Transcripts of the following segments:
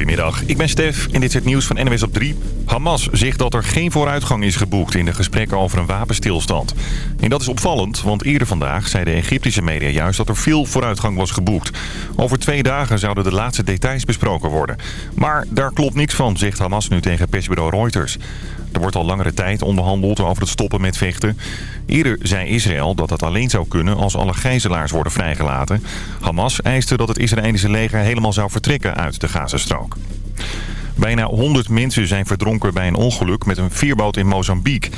Goedemiddag, ik ben Stef en dit is het nieuws van NWS op 3. Hamas zegt dat er geen vooruitgang is geboekt in de gesprekken over een wapenstilstand. En dat is opvallend, want eerder vandaag zei de Egyptische media juist dat er veel vooruitgang was geboekt. Over twee dagen zouden de laatste details besproken worden. Maar daar klopt niks van, zegt Hamas nu tegen persbureau Reuters. Er wordt al langere tijd onderhandeld over het stoppen met vechten. Eerder zei Israël dat dat alleen zou kunnen als alle gijzelaars worden vrijgelaten. Hamas eiste dat het Israëlische leger helemaal zou vertrekken uit de Gazastrook. Bijna 100 mensen zijn verdronken bij een ongeluk met een vierboot in Mozambique.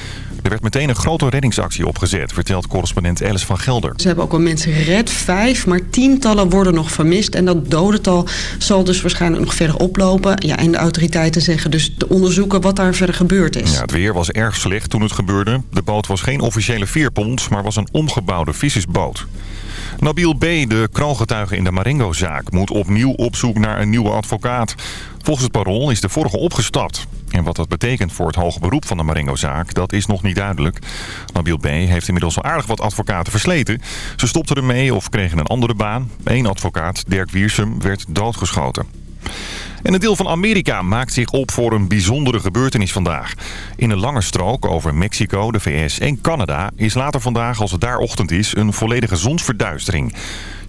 Er werd meteen een grote reddingsactie opgezet, vertelt correspondent Alice van Gelder. Ze hebben ook al mensen gered, vijf, maar tientallen worden nog vermist. En dat dodental zal dus waarschijnlijk nog verder oplopen. Ja, en de autoriteiten zeggen dus te onderzoeken wat daar verder gebeurd is. Ja, het weer was erg slecht toen het gebeurde. De boot was geen officiële veerpont, maar was een omgebouwde vissersboot. Nabil B., de kroongetuige in de Marengo-zaak, moet opnieuw op zoek naar een nieuwe advocaat. Volgens het parool is de vorige opgestapt. En wat dat betekent voor het hoge beroep van de Marengo-zaak, dat is nog niet duidelijk. Nabil B. heeft inmiddels al aardig wat advocaten versleten. Ze stopten ermee of kregen een andere baan. Eén advocaat, Dirk Wiersum, werd doodgeschoten. En een deel van Amerika maakt zich op voor een bijzondere gebeurtenis vandaag. In een lange strook over Mexico, de VS en Canada... is later vandaag, als het daar ochtend is, een volledige zonsverduistering.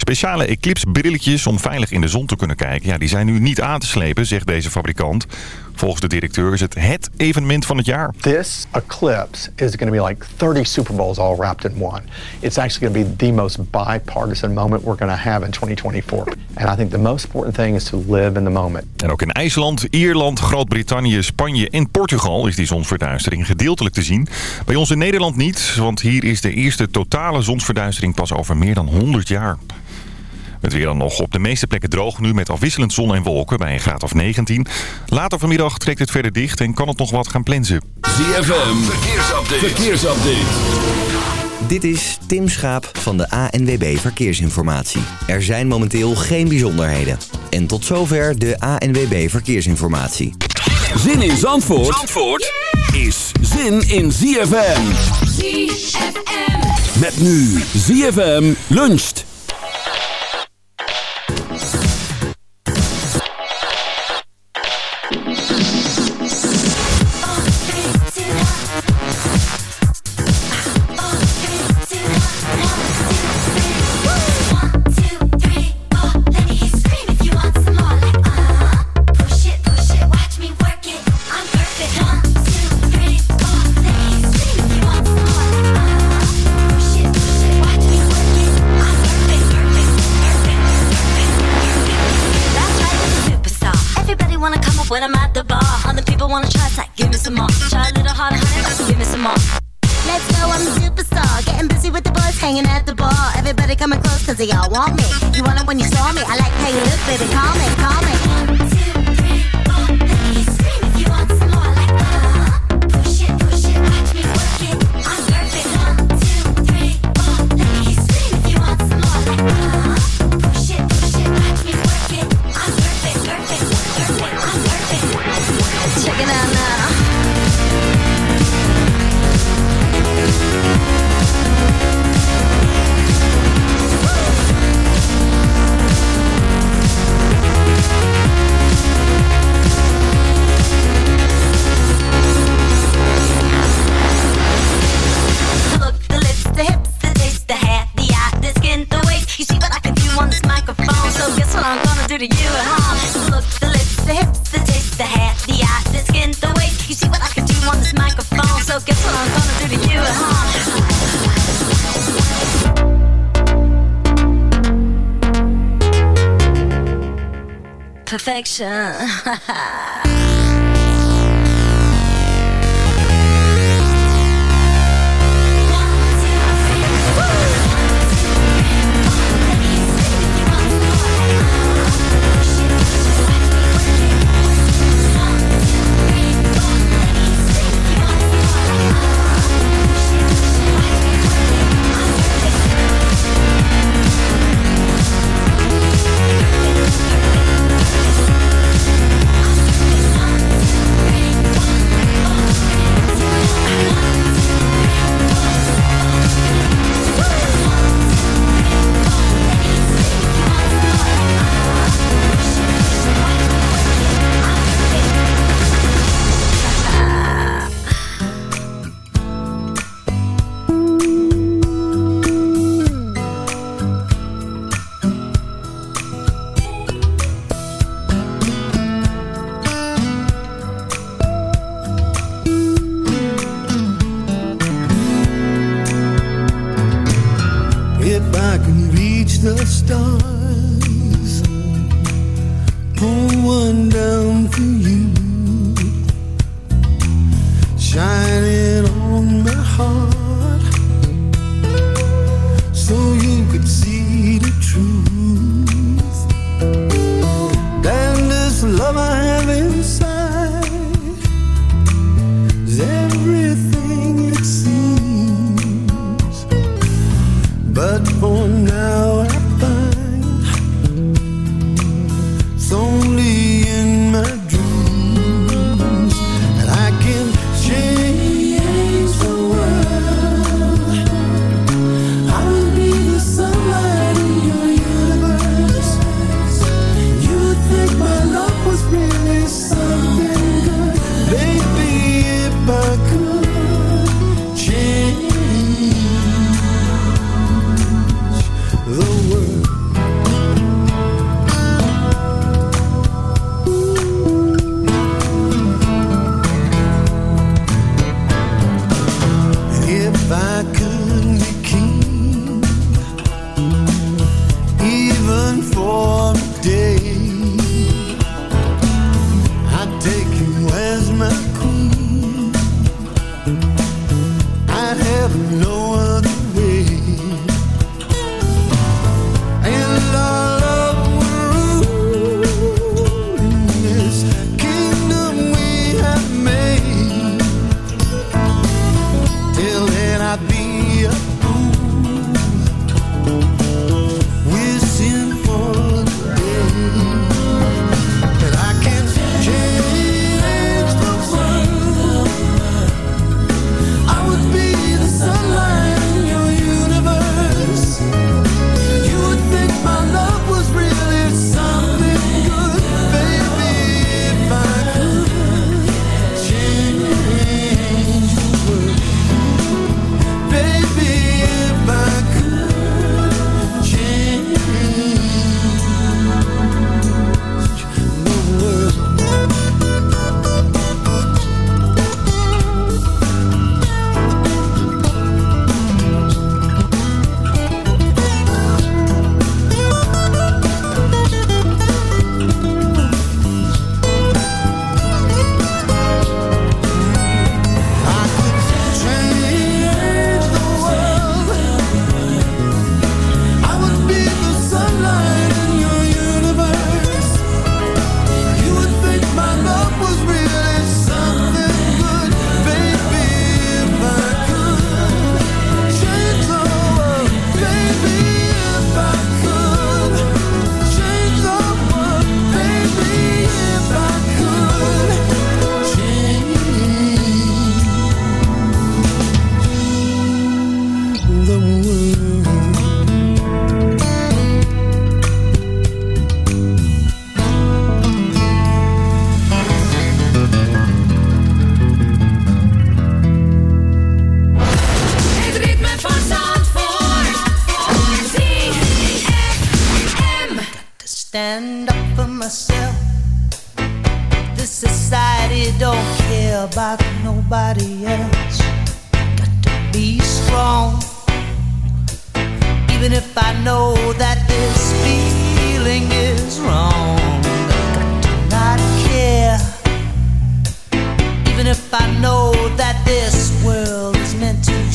Speciale eclipsbrilletjes om veilig in de zon te kunnen kijken... Ja, die zijn nu niet aan te slepen, zegt deze fabrikant. Volgens de directeur is het het evenement van het jaar. This eclipse is going to be like 30 Super Bowls all wrapped in one. It's actually going to be the most bipartisan moment we're going to have in 2024. And I think the most important thing is to live in the moment. En ook in IJsland, Ierland, Groot-Brittannië, Spanje en Portugal is die zonsverduistering gedeeltelijk te zien. Bij ons in Nederland niet, want hier is de eerste totale zonsverduistering pas over meer dan 100 jaar. Het weer dan nog op de meeste plekken droog nu met afwisselend zon en wolken bij een graad of 19. Later vanmiddag trekt het verder dicht en kan het nog wat gaan plensen. ZFM, verkeersupdate. verkeersupdate. Dit is Tim Schaap van de ANWB Verkeersinformatie. Er zijn momenteel geen bijzonderheden. En tot zover de ANWB Verkeersinformatie. Zin in Zandvoort, Zandvoort is zin in ZFM. ZFM. Met nu ZFM luncht. direction.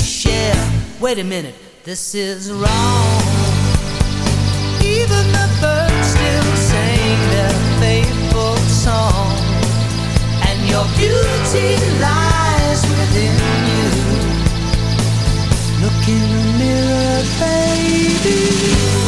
share. Wait a minute, this is wrong. Even the birds still sing their faithful song, and your beauty lies within you. Look in the mirror, baby.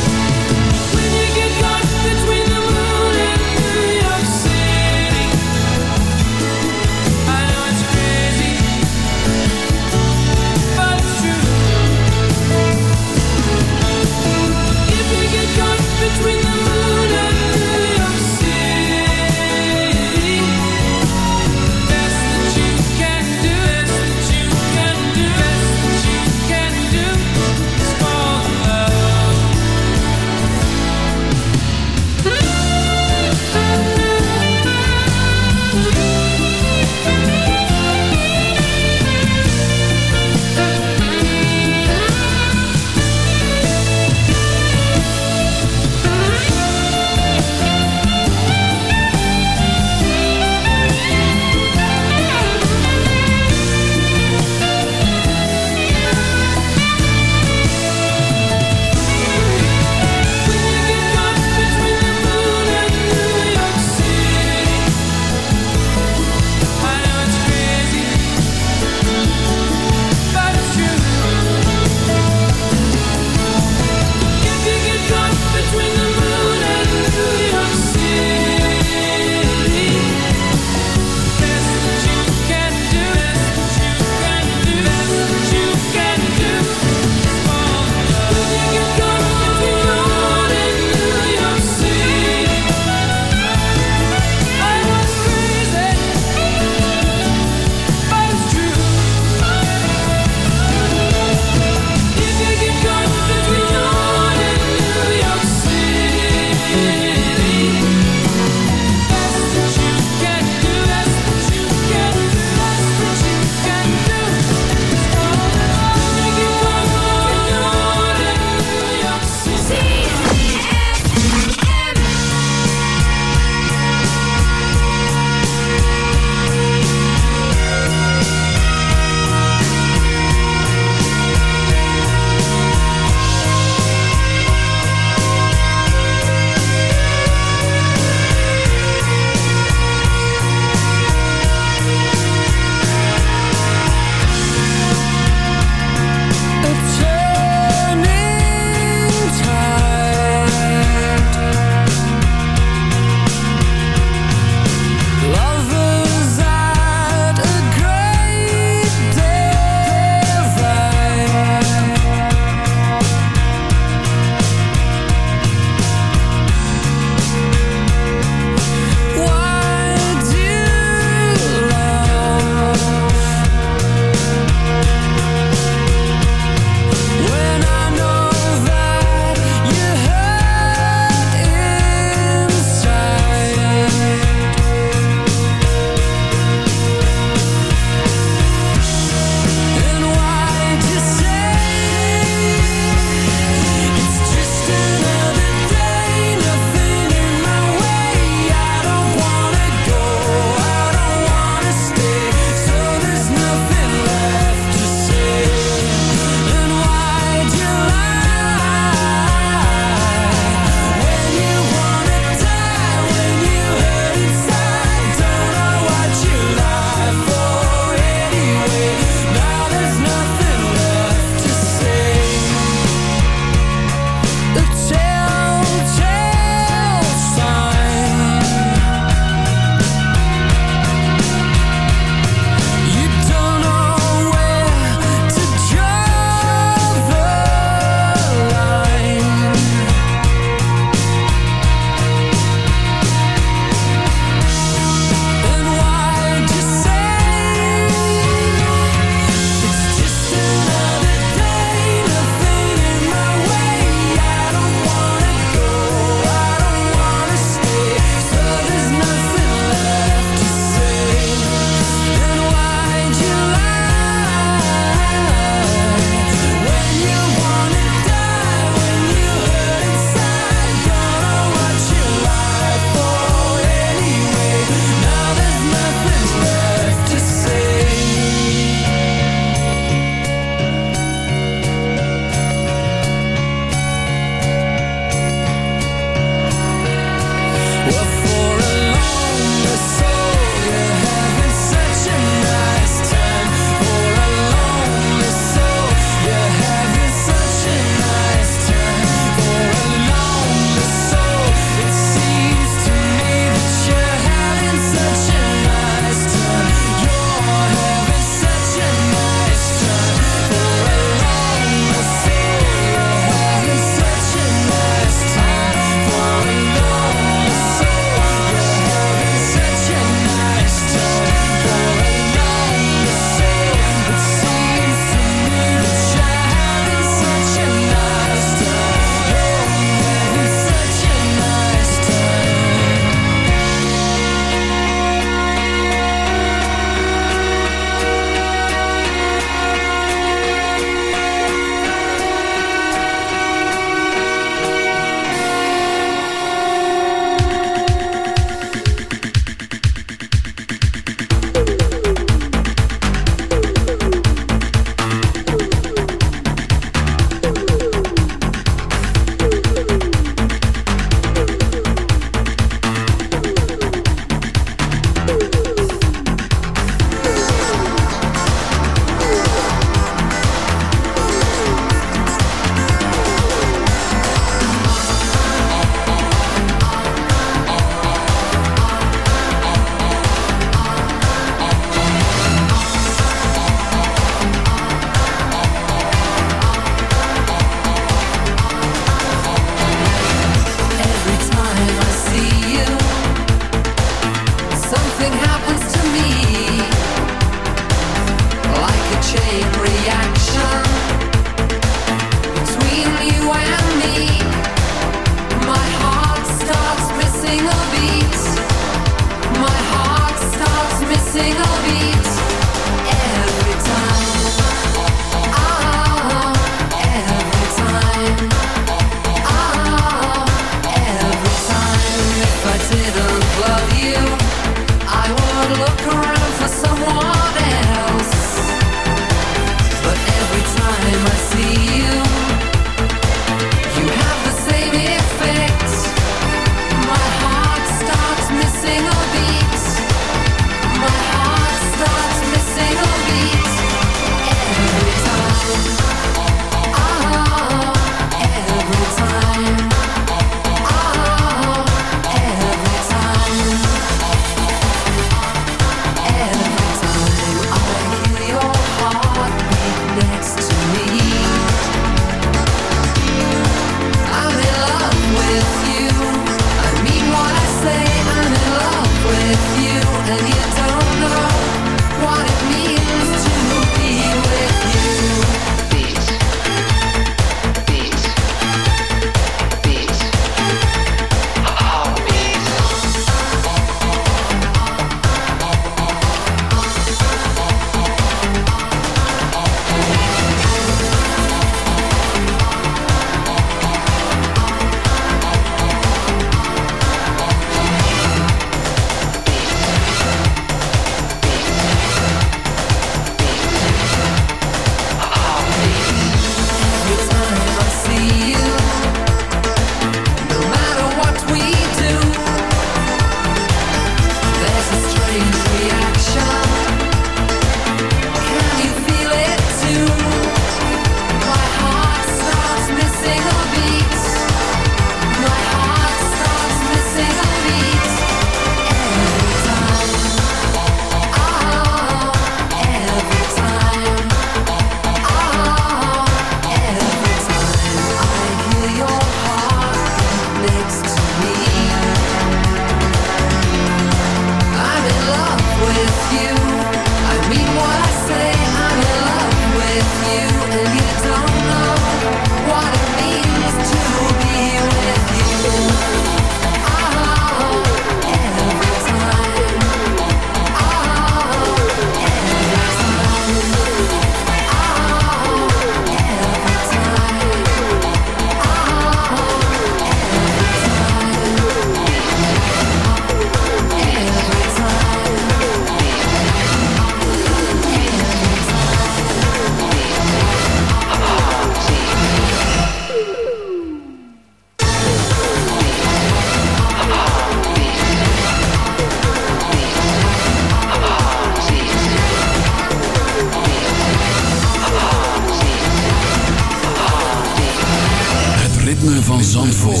Zandvoort.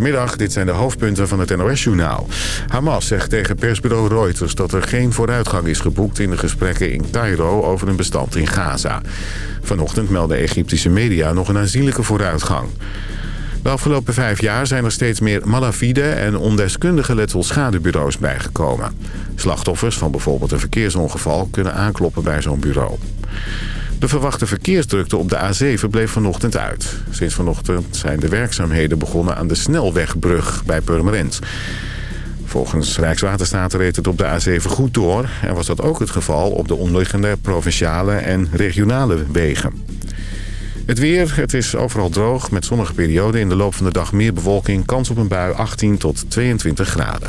Goedemiddag, dit zijn de hoofdpunten van het NOS-journaal. Hamas zegt tegen persbureau Reuters dat er geen vooruitgang is geboekt... in de gesprekken in Cairo over een bestand in Gaza. Vanochtend melden Egyptische media nog een aanzienlijke vooruitgang. De afgelopen vijf jaar zijn er steeds meer malafide en ondeskundige letselskadebureaus bijgekomen. Slachtoffers van bijvoorbeeld een verkeersongeval kunnen aankloppen bij zo'n bureau. De verwachte verkeersdrukte op de A7 bleef vanochtend uit. Sinds vanochtend zijn de werkzaamheden begonnen aan de snelwegbrug bij Purmerend. Volgens Rijkswaterstaat reed het op de A7 goed door... en was dat ook het geval op de omliggende provinciale en regionale wegen. Het weer, het is overal droog met zonnige perioden. In de loop van de dag meer bewolking, kans op een bui 18 tot 22 graden.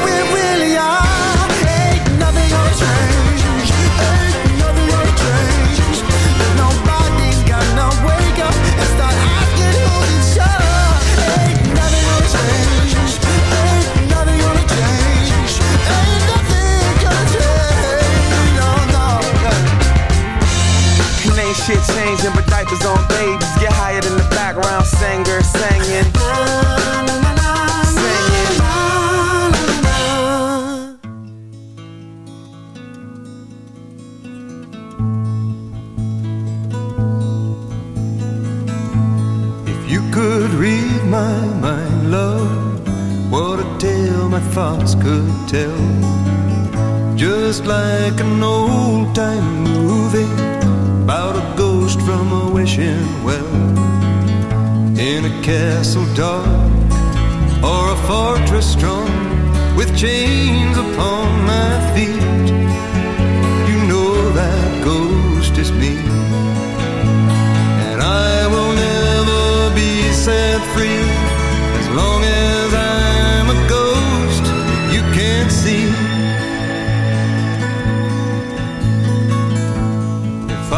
shit changing, but diapers on babies get higher than the background singer singing. Singing. If you could read my mind, love, what a tale my thoughts could tell. Just like an old time movie about a ghost from a wishing well. In a castle dark or a fortress strong with chains upon my feet. You know that ghost is me. And I will never be set free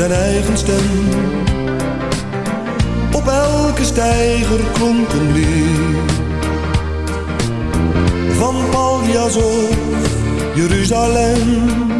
zijn eigen stem. Op elke steiger klonk een lied. Van Paljas of Jeruzalem.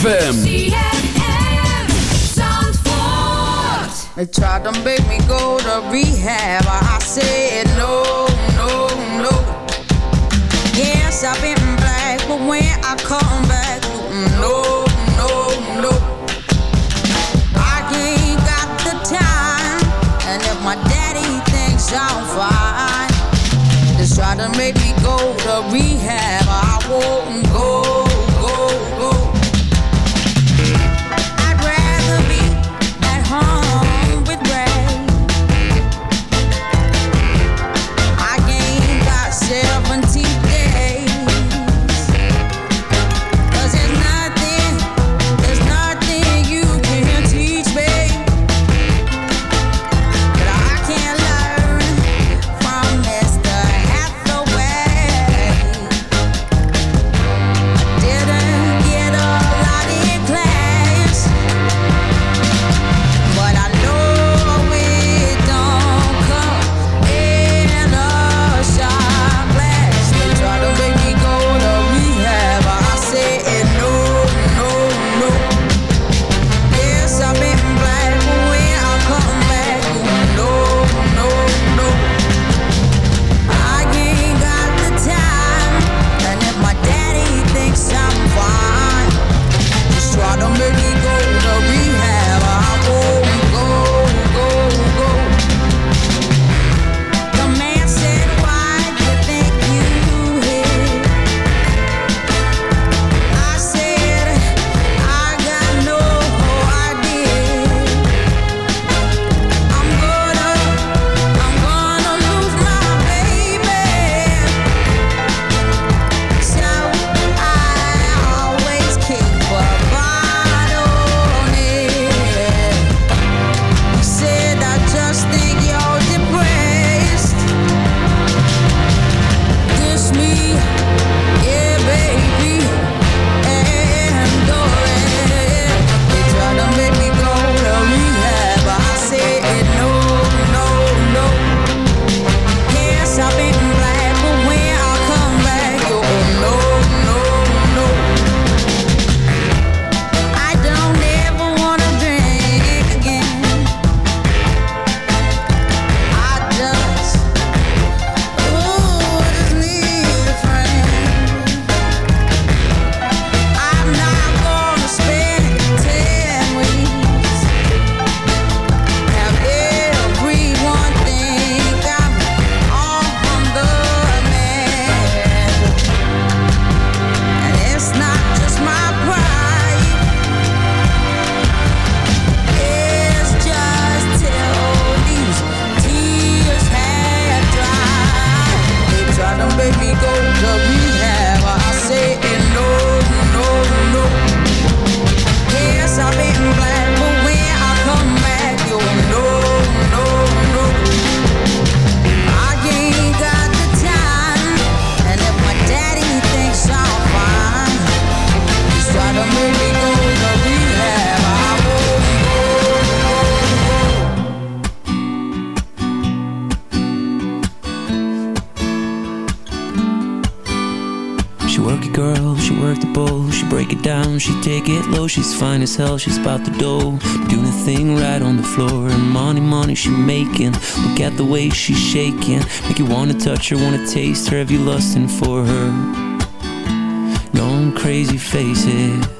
ZFM. They tried to make me go to rehab. I said no, no, no. Yes, I've been black, but when I come back, no, no, no. I ain't got the time, and if my daddy thinks I'm fine, they try to make me go to rehab. I won't. Fine as hell, she's about the dough, doing a thing right on the floor. And money, money she making. Look at the way she's shaking, make you wanna touch her, wanna taste her. Have you lusting for her? Going crazy, face it.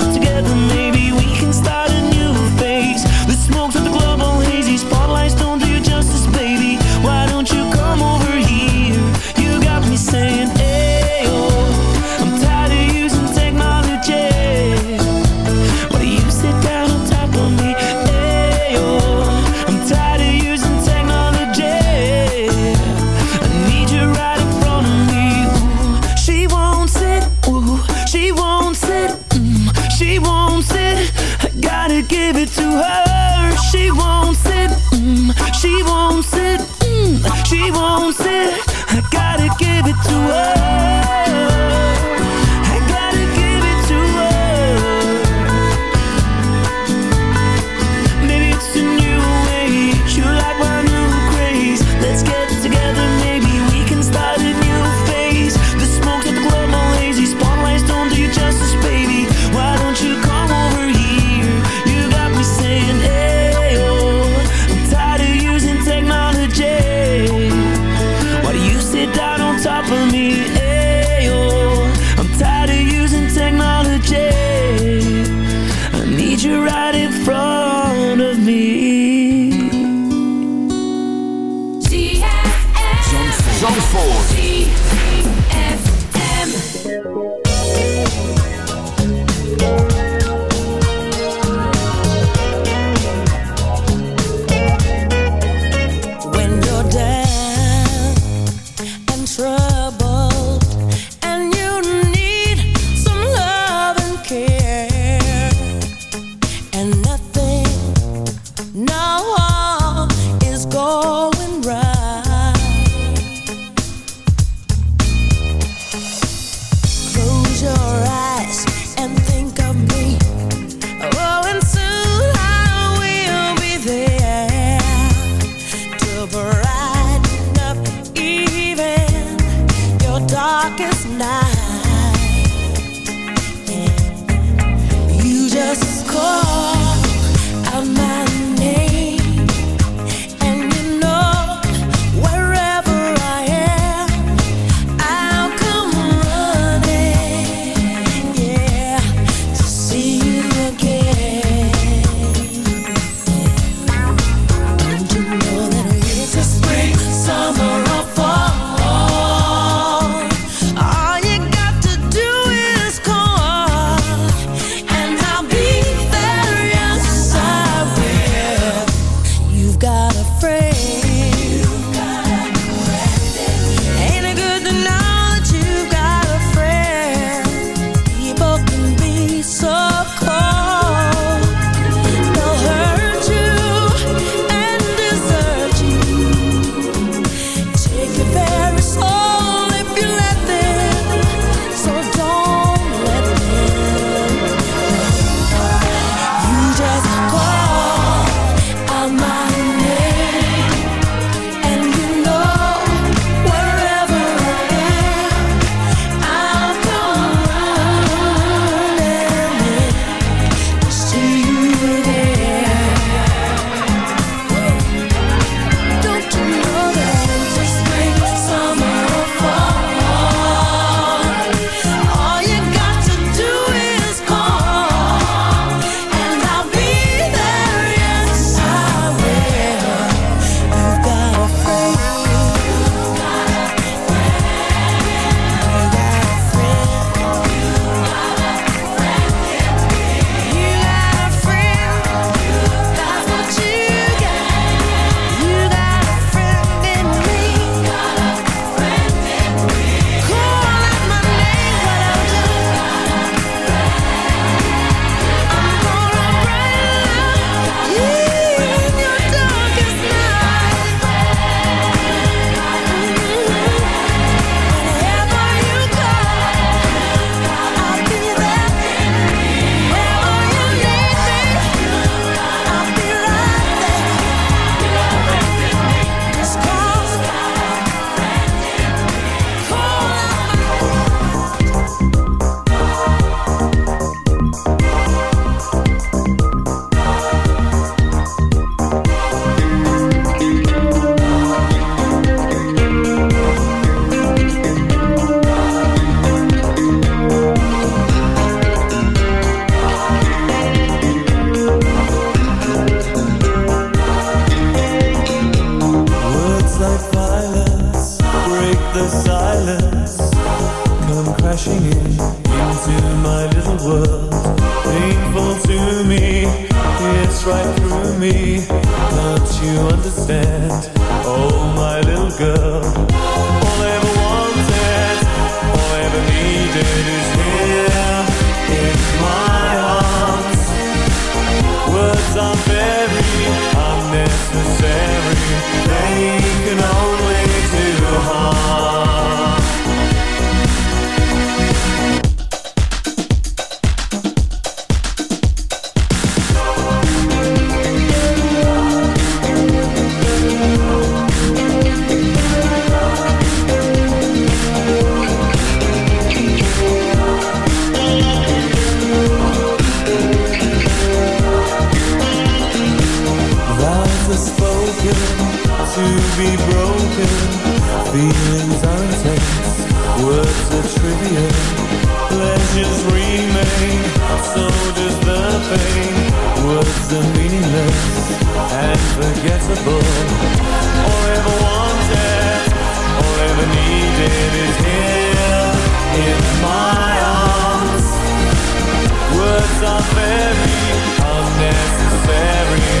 unnecessary.